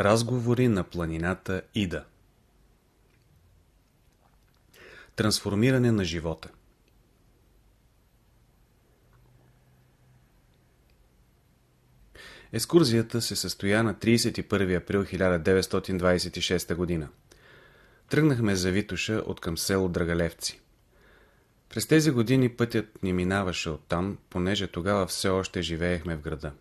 Разговори на планината Ида Трансформиране на живота Ескурзията се състоя на 31 април 1926 г. Тръгнахме за Витоша от към село Драгалевци. През тези години пътят ни минаваше оттам, понеже тогава все още живеехме в града.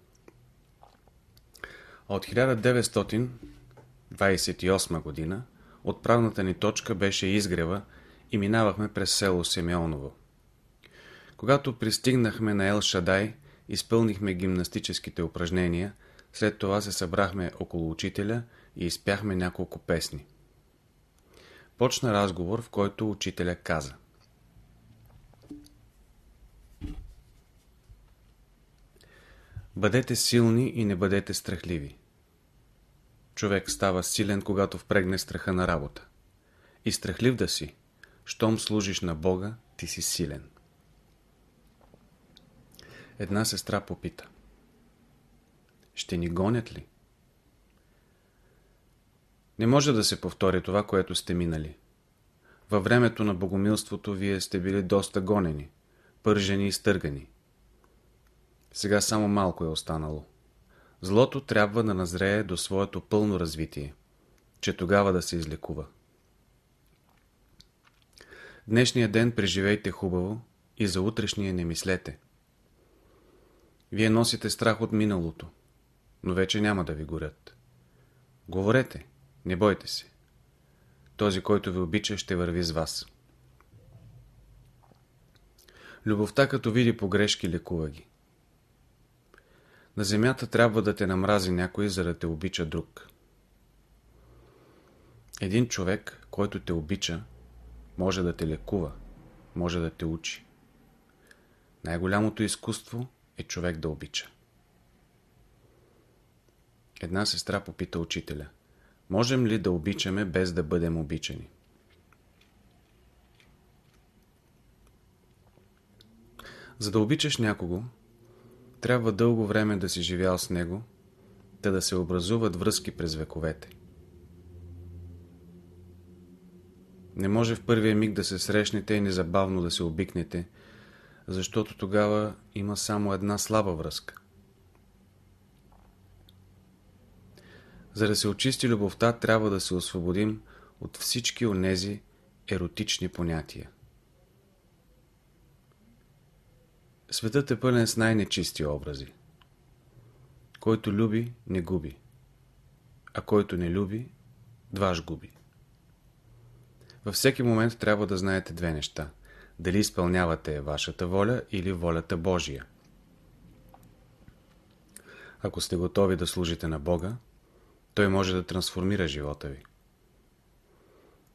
От 1928 година отправната ни точка беше изгрева и минавахме през село Семеоново. Когато пристигнахме на Ел Шадай, изпълнихме гимнастическите упражнения, след това се събрахме около учителя и изпяхме няколко песни. Почна разговор, в който учителя каза Бъдете силни и не бъдете страхливи. Човек става силен, когато впрегне страха на работа. И страхлив да си, щом служиш на Бога, ти си силен. Една сестра попита. Ще ни гонят ли? Не може да се повтори това, което сте минали. Във времето на богомилството вие сте били доста гонени, пържени и стъргани. Сега само малко е останало. Злото трябва да назрее до своето пълно развитие, че тогава да се излекува. Днешния ден преживейте хубаво и за утрешния не мислете. Вие носите страх от миналото, но вече няма да ви горят. Говорете, не бойте се. Този, който ви обича, ще върви с вас. Любовта, като види погрешки, лекува ги. На земята трябва да те намрази някой, за да те обича друг. Един човек, който те обича, може да те лекува, може да те учи. Най-голямото изкуство е човек да обича. Една сестра попита учителя. Можем ли да обичаме без да бъдем обичани? За да обичаш някого, трябва дълго време да си живял с него, да да се образуват връзки през вековете. Не може в първия миг да се срещнете и незабавно да се обикнете, защото тогава има само една слаба връзка. За да се очисти любовта, трябва да се освободим от всички онези еротични понятия. Светът е пълен с най-нечисти образи. Който люби, не губи. А който не люби, дваж губи. Във всеки момент трябва да знаете две неща. Дали изпълнявате вашата воля или волята Божия. Ако сте готови да служите на Бога, Той може да трансформира живота ви.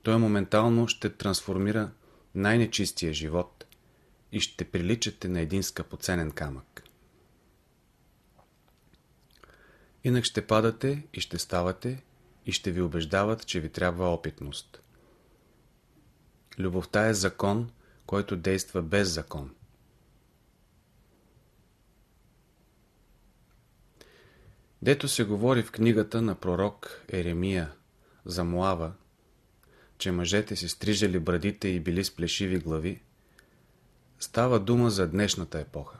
Той моментално ще трансформира най-нечистия живот и ще приличате на един скъпоценен камък. Инак ще падате и ще ставате и ще ви убеждават, че ви трябва опитност. Любовта е закон, който действа без закон. Дето се говори в книгата на пророк Еремия за Моава, че мъжете си стрижали брадите и били с плешиви глави, Става дума за днешната епоха.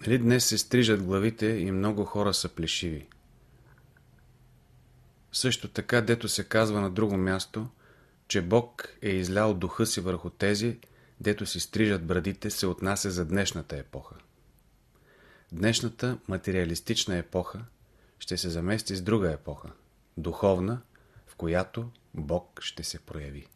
Нали днес се стрижат главите и много хора са плешиви. Също така, дето се казва на друго място, че Бог е излял духа си върху тези, дето си стрижат брадите, се отнася за днешната епоха. Днешната материалистична епоха ще се замести с друга епоха, духовна, в която Бог ще се прояви.